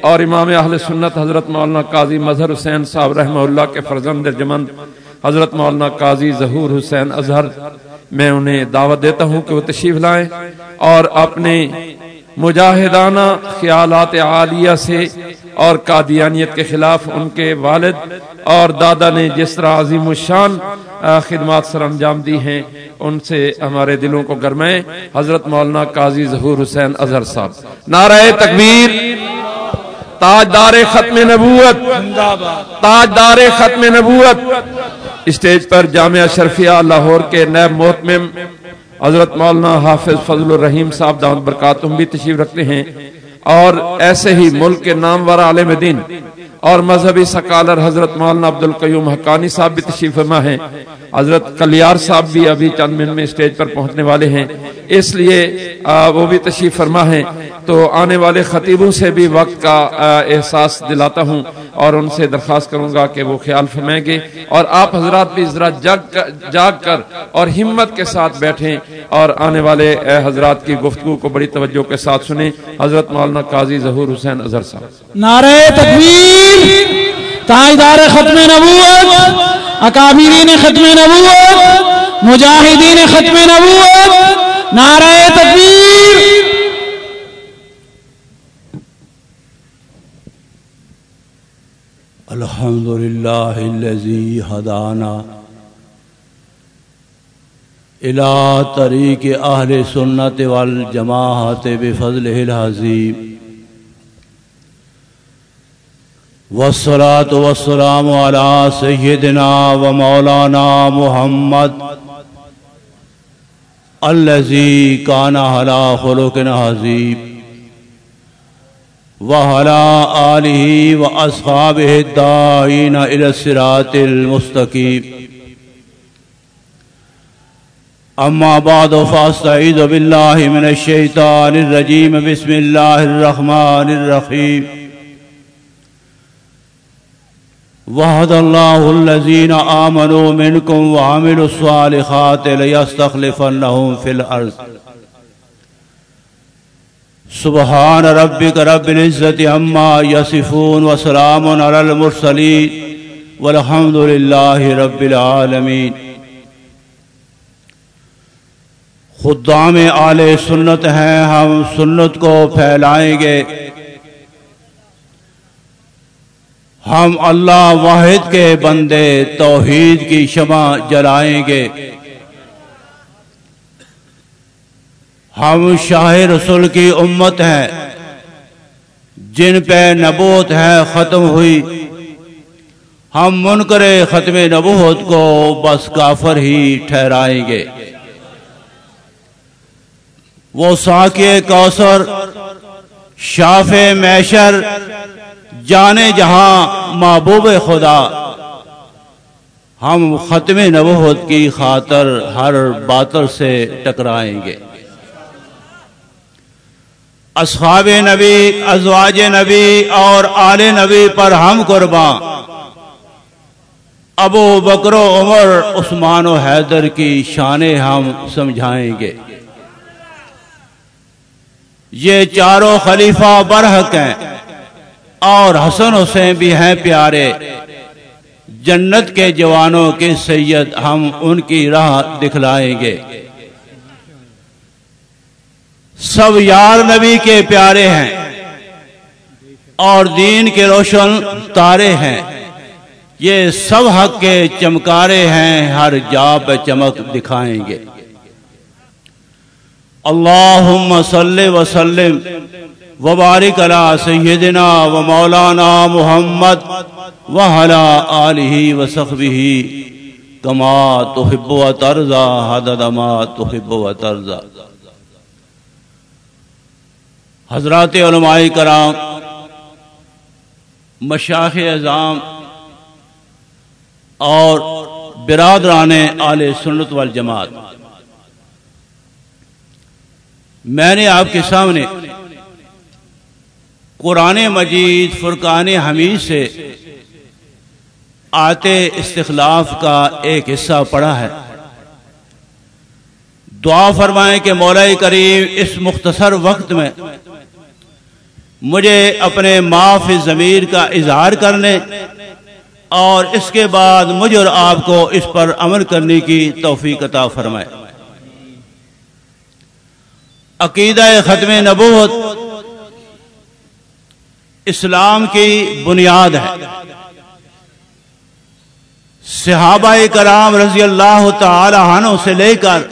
اور امام اہل سنت حضرت مولانا قاضی مظہر حسین صاحب رحمہ اللہ کے فرزند جمند حضرت مولانا قاضی ظہور حسین اظہر، میں انہیں دعوت دیتا ہوں کہ وہ تشریف لائیں اور اپنے مجاہدانہ خیالات عالیہ سے اور قادیانیت کے خلاف ان کے والد اور دادا نے جس طرح عظیم الشان خدمات سر انجام دی ہیں، ان سے ہمارے دلوں کو گرمائیں۔ حضرت مولانا قاضی ظہور حسین اظہر صاحب، نعرہ تکبیر۔ تاجدار ختم نبوت، تاجدار ختم نبوت۔ اسٹیج پر جامعہ شرفیہ لاہور کے نیب محتمم حضرت مولانا حافظ فضل الرحیم صاحب دامت برکاتہم بھی تشریف رکھتے ہیں۔ اور ایسے ہی ملک کے نامور عالم دین اور مذہبی سکالر حضرت مولانا عبد القیوم حقانی صاحب بھی تشریف فرما ہیں۔ حضرت کلیار صاحب بھی ابھی چند منٹ میں اسٹیج پر پہنچنے والے ہیں۔ اس لیے وہ بھی تشریف فرما ہیں تو آنے والے خطیبوں سے بھی وقت کا احساس دلاتا ہوں اور ان سے درخواست کروں گا کہ وہ خیال فرمائیں گے۔ اور آپ حضرات بھی ذرا جاگ کر اور ہمت کے ساتھ بیٹھیں اور آنے والے حضرات کی گفتگو کو بڑی توجہ کے ساتھ سنیں۔ حضرت مولانا قاضی ظہور حسین اظہر صاحب۔ نعرہ تکبیر، تاجدار ختم نبوت، اکابرین ختم نبوت، مجاہدین ختم نبوت نعرہ تکبیر۔ الحمد لله الذي هدانا إلى طريق أهل السنة والجماعة بفضله العظيم والصلاة والسلام على سيدنا ومولانا محمد الذي كان على خلق عظيم وعلى آله وأصحابه الدائين إلى الصراط المستقيم أما بعد فأستعيذ بالله من الشيطان الرجيم بسم الله الرحمن الرحيم وهد الله الذين آمنوا منكم وعملوا الصالحات ليستخلفنهم في الأرض سبحان ربك رب العزة عما يصفون وسلام على المرسلين والحمد لله رب العالمين خدام آل سنت ہیں، ہم سنت کو پھیلائیں گے۔ ہم اللہ واحد کے بندے توحید کی شمع جلائیں گے۔ ہم شاہ رسول کی امت ہیں۔ جن پہ نبوت ہے ختم ہوئی۔ ہم منکر ختم نبوت کو بس کافر ہی ٹھہرائیں گے۔ وہ ساکے کوثر، شاف میشر جانے جہاں محبوب خدا۔ ہم ختم نبوت کی خاطر ہر باطل سے ٹکرائیں گے۔ اصحاب نبی، ازواج نبی اور آل نبی پر ہم قربان ابو بکر و عمر، عثمان و حیدر کی شانیں ہم سمجھائیں گے۔ یہ چاروں خلیفہ برحق ہیں۔ اور حسن حسین بھی ہیں پیارے۔ جنت کے جوانوں کے سید ہم ان کی راہ دکھلائیں گے۔ سب یار نبی کے پیارے ہیں۔ اور دین کے روشن تارے ہیں۔ یہ سب حق کے چمکارے ہیں، ہر جا پہ چمک دکھائیں گے۔ اللہم صلی وسلم وبارک علی سیدنا و مولانا محمد وحلا آلہ و سخبہ کما تحب و ترزا حدد ما تحب و ترزا حضرات علماء کرام مشاخ اعظام اور برادران آل سنت والجماعت، میں نے آپ کے سامنے قرآن مجید فرقان حمید سے آتے استخلاف کا ایک حصہ پڑھا ہے۔ دعا فرمائیں کہ مولا کریم اس مختصر وقت میں مجھے اپنے معاف ضمیر کا اظہار کرنے اور اس کے بعد مجھے اور آپ کو اس پر عمل کرنے کی توفیق عطا فرمائے۔ عقیدہ ختم نبوت اسلام کی بنیاد ہے۔ صحابہ کرام رضی اللہ تعالی عنہ سے لے کر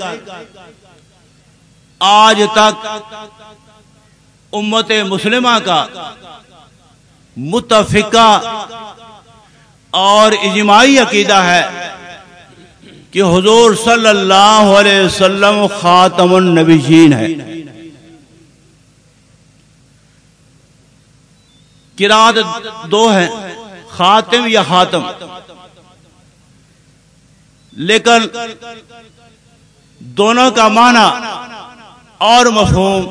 آج تک امت مسلمہ کا متفقہ اور اجماعی عقیدہ ہے کہ حضور صلی اللہ علیہ وسلم خاتم النبیین ہے۔ کراد دو ہیں، خاتم یا خاتم۔ لیکن دونوں کا معنی اور مفہوم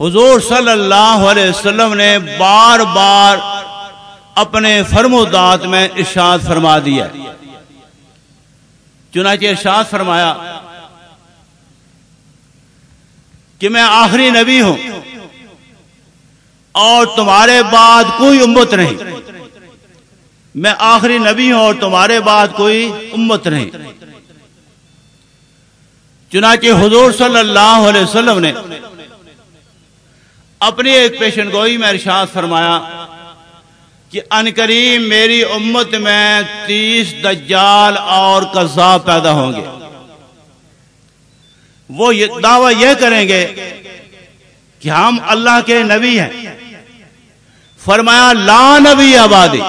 حضور صلی اللہ علیہ وسلم نے بار بار اپنے فرم و دات میں ارشاد فرما دیا۔ چنانچہ ارشاد فرمایا کہ میں آخری نبی ہوں۔ اور تمہارے بعد کوئی امت نہیں۔ میں آخری نبی ہوں اور تمہارے بعد کوئی امت نہیں۔ چنانچہ حضور صلی اللہ علیہ وسلم نے اپنی ایک پیشن گوئی میں ارشاد فرمایا کہ ان کریم میری امت میں تیس دجال اور قذاب پیدا ہوں گے۔ وہ دعویٰ یہ کریں گے کہ ہم اللہ کے نبی ہیں۔ فرمایا، لا نبی آبادی۔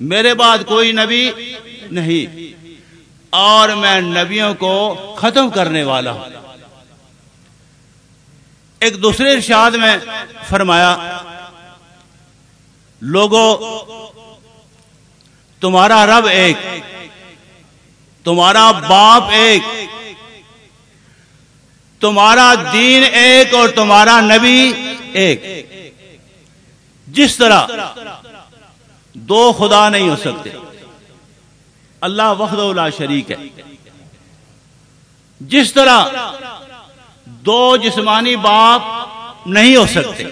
میرے بعد کوئی نبی نہیں۔ اور میں نبیوں کو ختم کرنے والا ہوں۔ ایک دوسرے ارشاد میں فرمایا لوگوں تمہارا رب ایک، تمہارا باپ ایک، تمہارا دین ایک اور تمہارا نبی ایک۔ جس طرح دو خدا نہیں ہو سکتے، اللہ وحد اللہ شریک ہے۔ جس طرح دو جسمانی باپ نہیں ہو سکتے،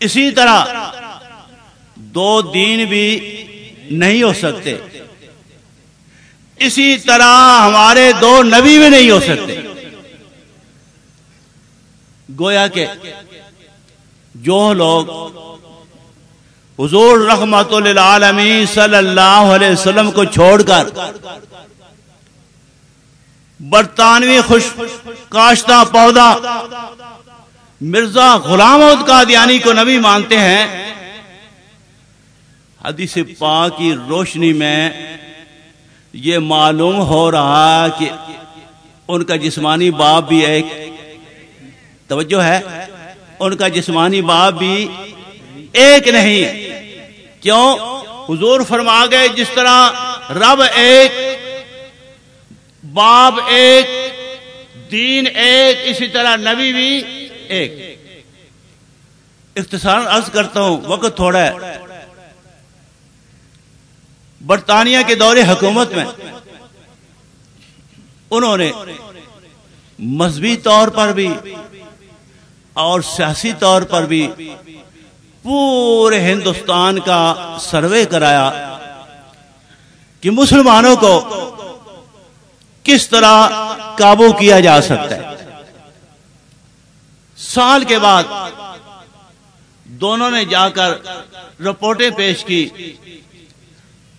اسی طرح دو دین بھی نہیں ہو سکتے۔ اسی طرح ہمارے دو نبی بھی نہیں ہو سکتے۔ گویا کہ جو لوگ حضور رحمت للعالمین صلی اللہ علیہ وسلم کو چھوڑ کر برطانوی خوش کاشتہ پودا مرزا غلام قادیانی کو نبی مانتے ہیں، حدیث پاک کی روشنی میں یہ معلوم ہو رہا کہ ان کا جسمانی باپ بھی ایک توجہ ہے ان کا جسمانی باپ بھی ایک نہیں۔ کیوں؟ حضور فرما گئے، جس طرح رب ایک باپ ایک، دین ایک، اسی طرح نبی بھی ایک۔ اختصار عرض کرتا ہوں، وقت تھوڑا ہے۔ برطانیہ کے دور حکومت میں انہوں نے مذہبی طور پر بھی اور سیاسی طور پر بھی پورے ہندوستان کا سروے کرایا کہ مسلمانوں کو کس طرح قابو کیا جا سکتا ہے۔ سال کے بعد دونوں نے جا کر رپورٹیں پیش کی۔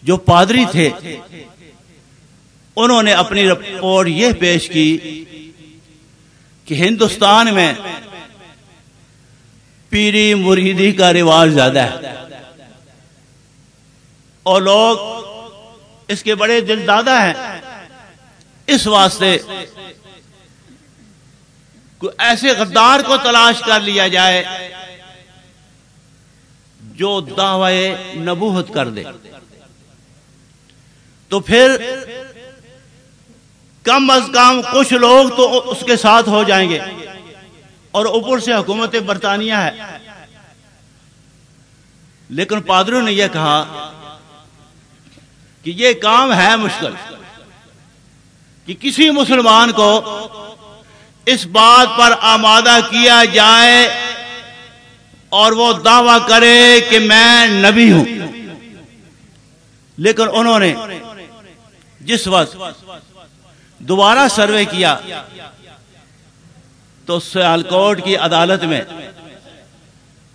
جو پادری تھے، انہوں نے اپنی رپورٹ یہ پیش کی کہ ہندوستان میں پیری مریدی کا رواج زیادہ ہے۔ اور لوگ اس کے بڑے دل دادا ہیں۔ اس واسطے ایسے غدار کو تلاش کر لیا جائے جو دعوی نبوت کر دے۔ تو پھر کم از کم کچھ لوگ تو اس کے ساتھ ہو جائیں گے۔ اور اوپر سے حکومت برطانیہ ہے۔ لیکن پادروں نے یہ کہا کہ یہ کام ہے مشکل، کہ کسی مسلمان کو اس بات پر آمادہ کیا جائے اور وہ دعویٰ کرے کہ میں نبی ہوں۔ لیکن انہوں نے جس وقت دوبارہ سروے کیا تو سیالکوٹ کی عدالت میں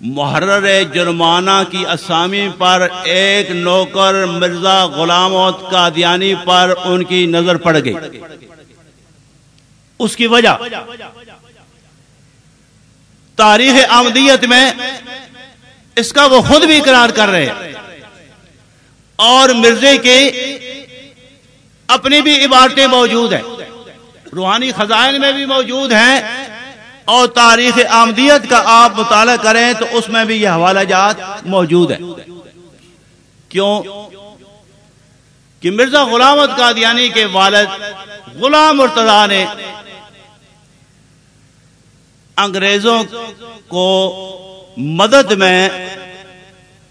محرر جرمانہ کی اسامی پر ایک نوکر مرزا غلام قادیانی پر ان کی نظر پڑ گئی۔ اس کی وجہ تاریخ آمدیت میں اس کا وہ خود بھی اقرار کر رہے ہیں۔ اور مرزے کے اپنی بھی عبارتیں موجود ہیں۔ روحانی خزائن میں بھی موجود ہیں۔ اور تاریخ آمدیت کا آپ مطالعہ کریں تو اس میں بھی یہ حوالہ جات موجود ہے۔ کیوں؟ کہ مرزا غلامت قادیانی کے والد غلام مرتضی نے انگریزوں کو مدد میں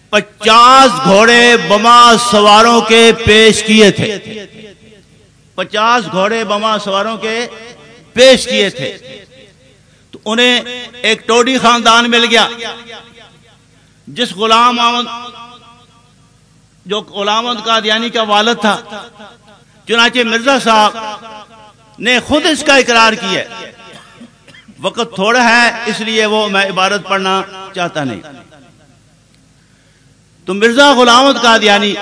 پچاس گھوڑے بما سواروں کے پیش کیے تھے۔ پچاس گھوڑے بما سواروں کے پیش کیے تھے۔ انہیں ایک ٹوڈی خاندان مل گیا۔ جس غلام آمد جو غلام کا دیانی کا والد تھا، چنانچہ مرزا صاحب نے خود اس کا اقرار کیا۔ وقت تھوڑا ہے، اس لیے وہ میں عبارت پڑھنا چاہتا نہیں۔ تو مرزا غلامت کا دیانی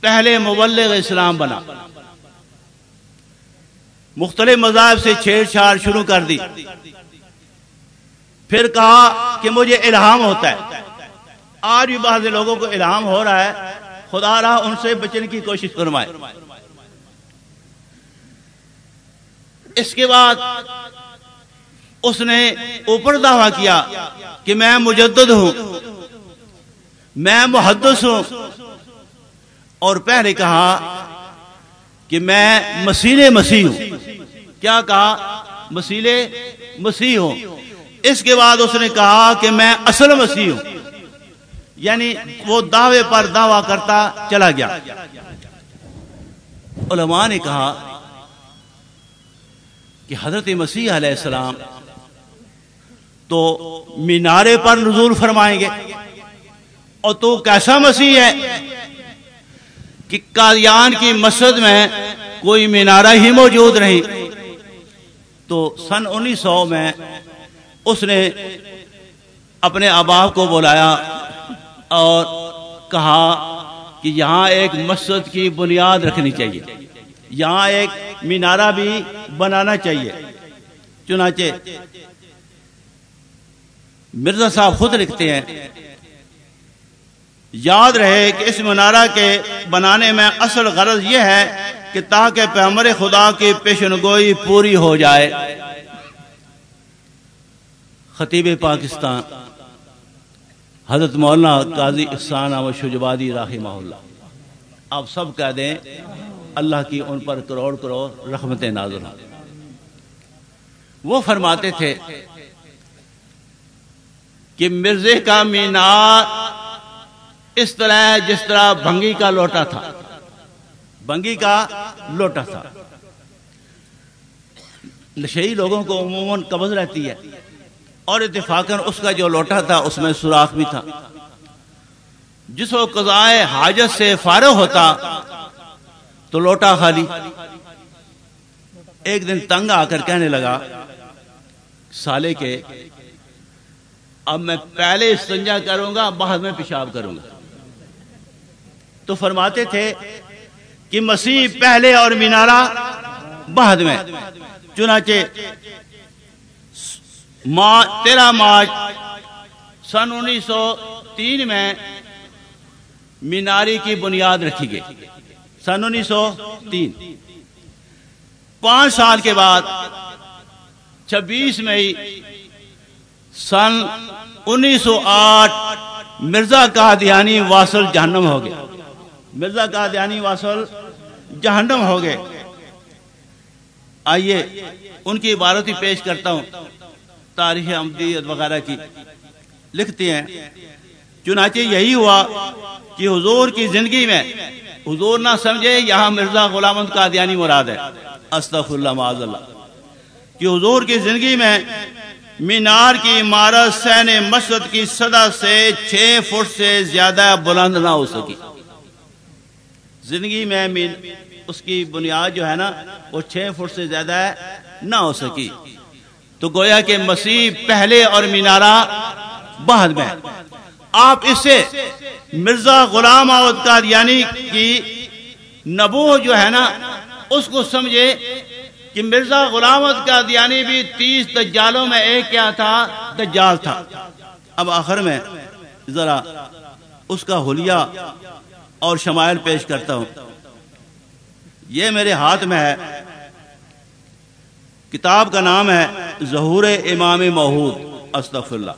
پہلے مبلغ اسلام بنا۔ مختلف مذاہب سے چھیڑ چھاڑ شروع کر دی۔ پھر کہا کہ مجھے الہام ہوتا ہے۔ آج بھی بعض لوگوں کو الہام ہو رہا ہے۔ خدا رہا ان سے بچنے کی کوشش فرمائے۔ اس کے بعد اس نے اوپر دعویٰ کیا کہ میں مجدد ہوں۔ میں محدث ہوں۔ اور پہلے کہا کہ میں مسیل مسیح ہوں۔ کیا کہا؟ مسیل مسیح ہوں۔ اس کے بعد اس نے کہا کہ میں اصل مسیح ہوں۔ یعنی وہ دعوے پر دعویٰ کرتا چلا گیا۔ علماء نے کہا کہ حضرت مسیح علیہ السلام تو مینارے پر نزول فرمائیں گے۔ اور تو کیسا مسیح ہے؟ کہ قادیان کی مسجد میں کوئی مینارہ ہی موجود نہیں۔ تو سن انیس سو میں اس نے اپنے اباب کو بلایا اور کہا کہ یہاں ایک مسجد کی بنیاد رکھنی چاہیے۔ یہاں ایک مینارہ بھی بنانا چاہیے۔ چنانچہ مرزا صاحب خود لکھتے ہیں یاد رہے کہ اس منارہ کے بنانے میں اصل غرض یہ ہے کہ تاکہ پیمر خدا کی پیشنگوئی پوری ہو جائے۔ خطیب پاکستان، حضرت مولانا قاضی احسان احمد شجبادی راہی اللہ۔ آپ سب کہہ دیں، اللہ کی ان پر کروڑ کروڑ رحمت نازل وہ فرماتے تھے کہ مرزے کا مینار اس طرح جس طرح بھنگی کا لوٹا تھا۔ بنگی کا لوٹا تھا۔ نشئی لوگوں کو عموماً قبض رہتی ہے اور اتفاقاً اس کا جو لوٹا تھا، اس میں سوراخ بھی تھا۔ جس وہ قضائے حاجت سے فارغ ہوتا تو لوٹا خالی۔ ایک دن تنگ آ کر کہنے لگا، سالے کے، اب میں پہلے استنجا کروں گا، بعد میں پیشاب کروں گا۔ تو فرماتے تھے کہ مسیح پہلے اور مینارہ بعد میں۔ چنانچہ تیرہ مارچ سن انیس سو تین میں میناری کی بنیاد رکھی گئی۔ سن انیس سو تین۔ پانچ سال کے بعد، چھبیس مئی سن انیس سو آٹھ، مرزا کا دھیانی واصل جہنم ہو گیا۔ مرزا کا دھیانی واصل جہنم ہو گئے۔ آئیے ان کی عبارت ہی پیش کرتا ہوں، تاریخ امدیت وغیرہ کی۔ لکھتے ہیں، چنانچہ یہی ہوا کہ حضور کی زندگی میں، حضور نہ سمجھے یہاں مرزا غلامت کا مراد ہے۔ اللہ معاذ اللہ۔ کہ حضور کی زندگی میں مینار کی عمارت سین مسجد کی صدا سے چھ فٹ سے زیادہ بلند نہ ہو سکی۔ زندگی میں اس کی بنیاد جو ہے نا، وہ چھ فٹ سے زیادہ نہ ہو سکی۔ تو گویا کہ مسیح پہلے اور مینارہ بعد میں۔ آپ اس سے مرزا غلام آوت قادیانی کی نبو جو ہے نا، اس کو سمجھے کہ مرزا غلام قادیانی بھی تیس دجالوں میں ایک کیا تھا؟ دجال تھا۔ اب آخر میں ذرا اس کا حلیہ اور شمائل پیش کرتا ہوں۔ یہ میرے ہاتھ میں ہے۔ کتاب کا نام ہے ظہور امام محود استغفر اللہ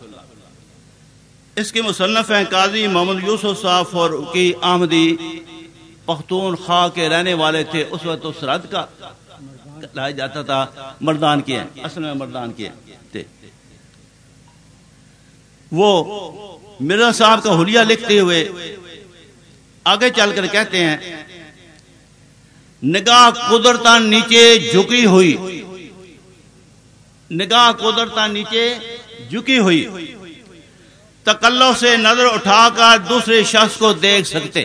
اس کے مصنف ہیں قاضی محمد یوسف صاحب اور کی آمدی پختون خواہ کے رہنے والے تھے۔ اس وقت اس رد کا لایا جاتا تھا، مردان کیے اصل میں مردان کیے تھے۔ وہ مرزا صاحب کا حلیہ لکھتے ہوئے آگے چل کر کہتے ہیں، نگاہ قدرتا نیچے جھکی ہوئی۔ نگاہ قدرتا نیچے جھکی ہوئی۔ تکلو سے نظر اٹھا کر دوسرے شخص کو دیکھ سکتے۔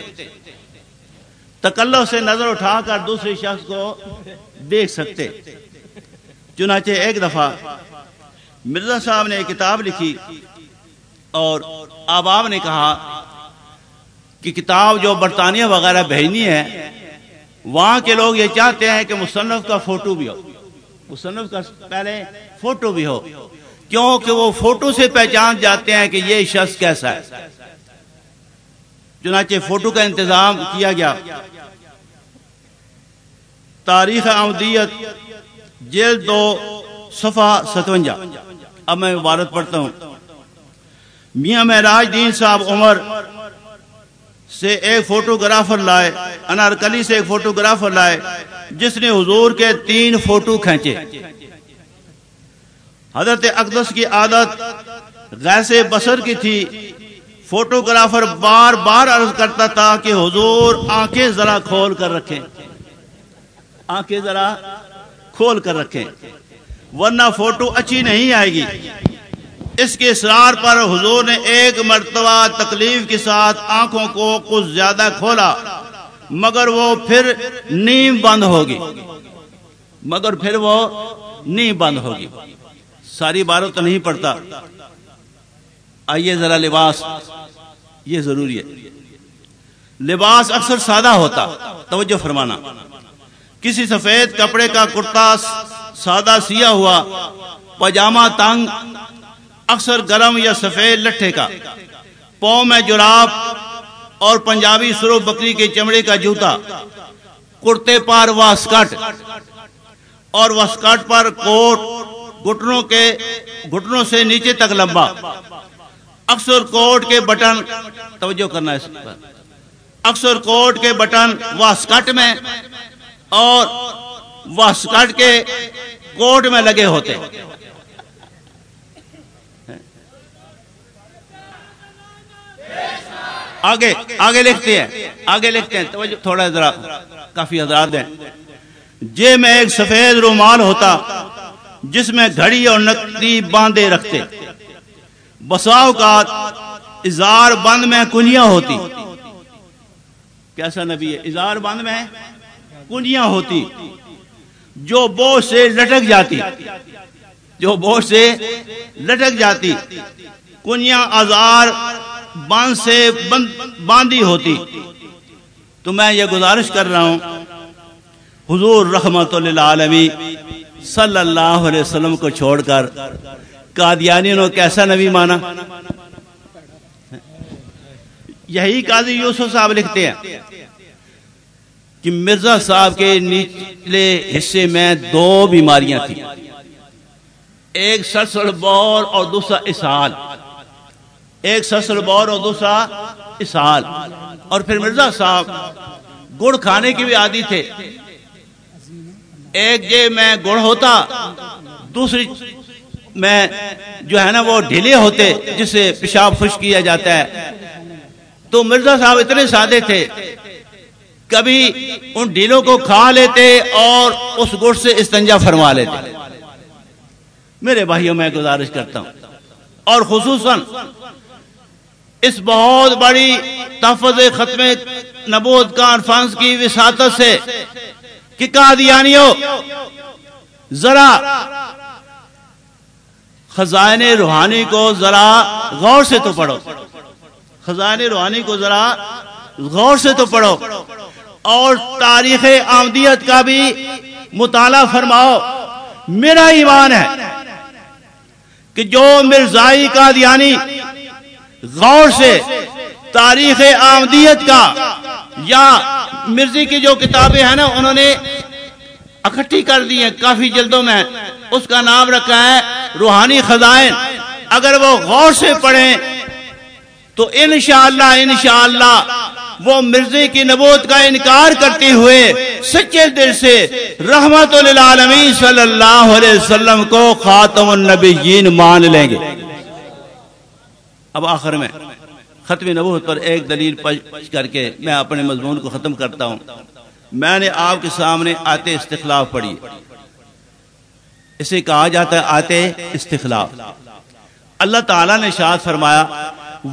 تکلو سے نظر اٹھا کر دوسرے شخص کو دیکھ سکتے۔ چنانچہ ایک دفعہ مرزا صاحب نے ایک کتاب لکھی اور آباب نے کہا کہ کتاب جو برطانیہ وغیرہ بھیجنی ہے، وہاں کے لوگ یہ چاہتے ہیں کہ مصنف کا فوٹو بھی ہو۔ مصنف کا پہلے فوٹو بھی ہو۔ کیونکہ وہ فوٹو سے پہچان جاتے ہیں کہ یہ شخص کیسا ہے۔ چنانچہ فوٹو کا انتظام کیا گیا۔ تاریخ آمدیت جیل دو، صفحہ ستونجا اب میں عبارت پڑھتا ہوں۔ میاں مہراج دین صاحب عمر سے ایک فوٹوگرافر لائے انارکلی سے ایک فوٹوگرافر لائے، جس نے حضور کے تین فوٹو کھینچے۔ حضرت اقدس کی عادت غیس بسر کی تھی۔ فوٹوگرافر بار بار عرض کرتا تھا کہ حضور آنکھیں ذرا کھول کر رکھیں۔ آنکھیں ذرا کھول کر رکھیں۔ ورنہ فوٹو اچھی نہیں آئے گی۔ اس کے اصرار پر حضور نے ایک مرتبہ تکلیف کے ساتھ آنکھوں کو کچھ زیادہ کھولا، مگر وہ پھر نیم بند ہوگی۔ مگر پھر وہ نیم بند ہوگی۔ ساری باروں تو نہیں پڑتا آئیے ذرا لباس۔ یہ ضروری ہے۔ لباس اکثر سادہ ہوتا۔ توجہ فرمانا۔ کسی سفید کپڑے کا کرتا سادہ سیا ہوا، پاجامہ تنگ اکثر گرم یا سفید لٹھے کا۔ پاؤں میں جراب اور پنجابی سرو بکری کے چمڑے کا جوتا۔ کرتے پار واسکٹ اور واسکٹ پر کوٹ گٹنوں کے گٹنوں سے نیچے تک لمبا۔ اکثر کوٹ کے بٹن، توجہ کرنا اس پر۔ اکثر کوٹ کے بٹن واسکٹ میں اور واسکٹ کے کوٹ میں لگے ہوتے۔ آگے آگے لکھتے ہیں، آگے لکھتے ہیں، توجہ، تھوڑا ذرا کافی حضرات ہیں۔ جے میں ایک سفید رومال ہوتا، جس میں گھڑی اور نقدی باندھے رکھتے۔ بساؤ کا اظہار بند میں کنیا ہوتی۔ کیسا نبی ہے؟ اظہار بند میں کنیا ہوتی۔ جو بوجھ سے لٹک جاتی، جو بوجھ سے لٹک جاتی۔ کنیا ازار باندھ سے باندھی ہوتی۔ تو میں یہ گزارش کر رہا ہوں، حضور رحمت اللہ صلی اللہ علیہ وسلم کو چھوڑ کر قادیانی نے کیسا نبی مانا؟ یہی قاضی یوسف صاحب لکھتے ہیں کہ مرزا صاحب کے نیچلے حصے میں دو بیماریاں تھیں۔ ایک سرسڑ بور اور دوسرا اسال ایک سسر بور اور دوسرا اسال اور پھر مرزا صاحب، گڑ کھانے کی بھی عادی تھے۔ ایک جے میں گڑ ہوتا، دوسری میں جو ہے نا وہ ڈھیلے ہوتے جسے پیشاب خوش کیا جاتا ہے۔ تو مرزا صاحب اتنے سادے تھے۔ کبھی ان ڈھیلوں کو کھا لیتے اور اس گڑ سے استنجا فرما لیتے۔ میرے بھائیوں، میں گزارش کرتا ہوں۔ اور خصوصاً اس بہت بڑی تحفظ ختم نبوت کانفرنس کی وساطت سے کہ قادیانیوں ذرا خزائن روحانی کو ذرا غور سے تو پڑھو۔ خزائن روحانی کو ذرا غور سے تو پڑھو۔ اور تاریخ آمدیت کا بھی مطالعہ فرماؤ۔ میرا ایمان ہے کہ جو مرزائی کا دیانی غور سے تاریخ آمدیت کا یا مرزی کی جو کتابیں ہیں نا، انہوں نے اکٹھی کر دی ہیں کافی جلدوں میں۔ اس کا نام رکھا ہے روحانی خزائن۔ اگر وہ غور سے پڑھیں تو انشاءاللہ انشاءاللہ وہ مرزی کی نبوت کا انکار کرتے ہوئے سچے دل سے رحمت للعالمین صلی اللہ علیہ وسلم کو خاتم النبیین مان لیں گے۔ اب آخر میں ختم نبوت پر ایک دلیل پیش کر کے میں اپنے مضمون کو ختم کرتا ہوں۔ میں نے آپ کے سامنے آتے استخلاف پڑھی۔ اسے کہا جاتا ہے آتے استخلاف۔ اللہ تعالیٰ نے شاد فرمایا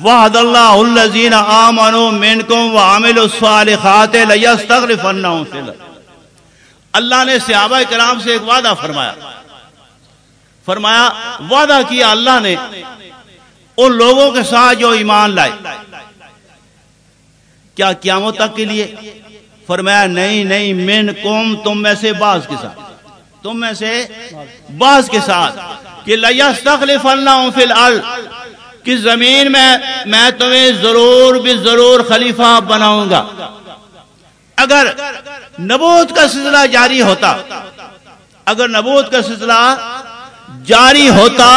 وحد اللہ الذین آمنوا منکم وعملوا الصالحات لیستغرفنہم فی اللہ نے صحابہ کرام سے ایک وعدہ فرمایا۔ فرمایا، وعدہ کیا اللہ نے؟ ان لوگوں کے ساتھ جو ایمان لائے۔ کیا قیامت تک کے لیے؟ فرمایا، نہیں نہیں من کم تم میں سے باز کے ساتھ۔ تم میں سے باز کے ساتھ۔ کہ لَيَسْتَخْلِفَ اللَّهُ فِي الْأَرْضِ کہ زمین میں میں تمہیں ضرور بھی ضرور خلیفہ بناؤں گا۔ اگر نبوت کا سلسلہ جاری ہوتا، اگر نبوت کا سلسلہ جاری ہوتا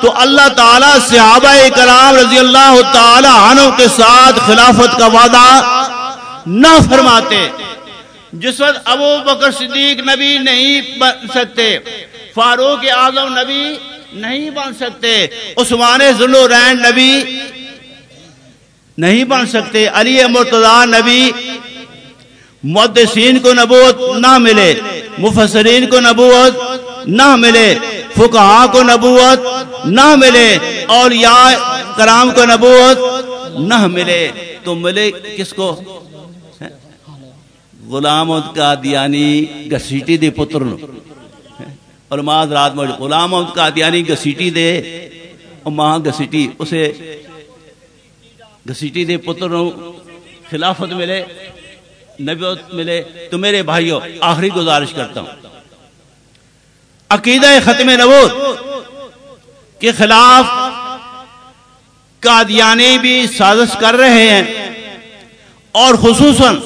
تو اللہ تعالیٰ صحابہ کرام رضی اللہ تعالی عنہ کے ساتھ خلافت کا وعدہ نہ فرماتے۔ جس وقت ابو بکر صدیق نبی نہیں بن سکتے، فاروق اعظم نبی نہیں بن سکتے، عثمان ذلورین نبی نہیں بن سکتے، علی مرتضی نبی محدثین کو نبوت نہ ملے، مفسرین کو نبوت نہ ملے۔ فقہا کو نبوت نہ ملے اور یا کرام کو نبوت نہ ملے۔ تو ملے کس کو؟ غلام کا دیانی گسیٹی دے پتر اور ماز رات میں غلام قادیانی گسیٹی دے اور ماں گسیٹی، اسے گسیٹی دے پتر خلافت ملے، نبوت ملے۔ تو میرے بھائیوں آخری گزارش کرتا ہوں۔ عقیدہ ختم نبوت کے خلاف قادیانی بھی سازش کر رہے ہیں اور خصوصاً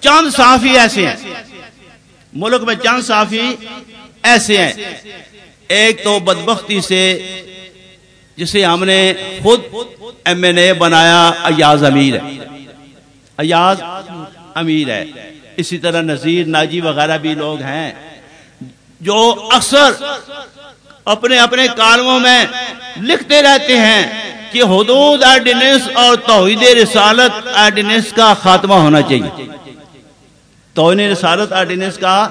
چند صحافی ایسے ہیں۔ ملک میں چند صحافی ایسے ہیں۔ ایک تو بدبختی سے جسے ہم نے خود ایم این اے بنایا، ایاز امیر ہے۔ ایاز امیر ہے۔ اسی طرح نذیر، ناجی وغیرہ بھی لوگ ہیں۔ جو اکثر اپنے اپنے کالموں میں لکھتے رہتے ہیں کہ حدود آرڈیننس اور توحید رسالت آرڈیننس کا خاتمہ ہونا چاہیے۔ توہین رسالت آرڈیننس کا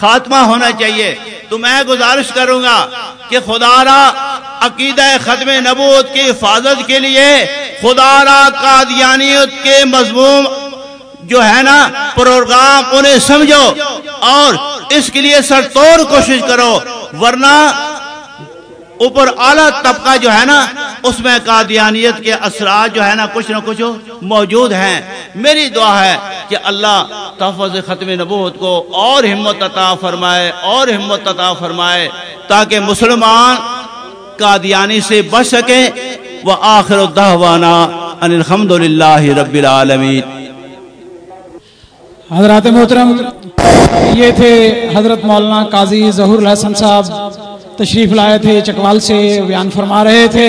خاتمہ ہونا چاہیے۔ تو میں گزارش کروں گا کہ خدا را عقیدہ ختم نبوت کی حفاظت کے لیے خدا را قادیانیت کے مضمون جو ہے نا پروگرام انہیں سمجھو اور اس کے لیے سر توڑ کوشش کرو، ورنہ اوپر اعلیٰ طبقہ جو ہے نا، اس میں قادیانیت کے اثرات جو ہے نا، کچھ نہ کچھ موجود ہیں۔ میری دعا ہے کہ اللہ تحفظ ختم نبوت کو اور ہمت عطا فرمائے، اور ہمت عطا فرمائے، تاکہ مسلمان قادیانی سے بچ سکے وہ آخر الدہوانا ان الحمد للہ رب العالمین۔ حضرات محترم، یہ تھے حضرت مولانا قاضی ظہور الحسن صاحب تشریف لائے تھے چکوال سے بیان فرما رہے تھے۔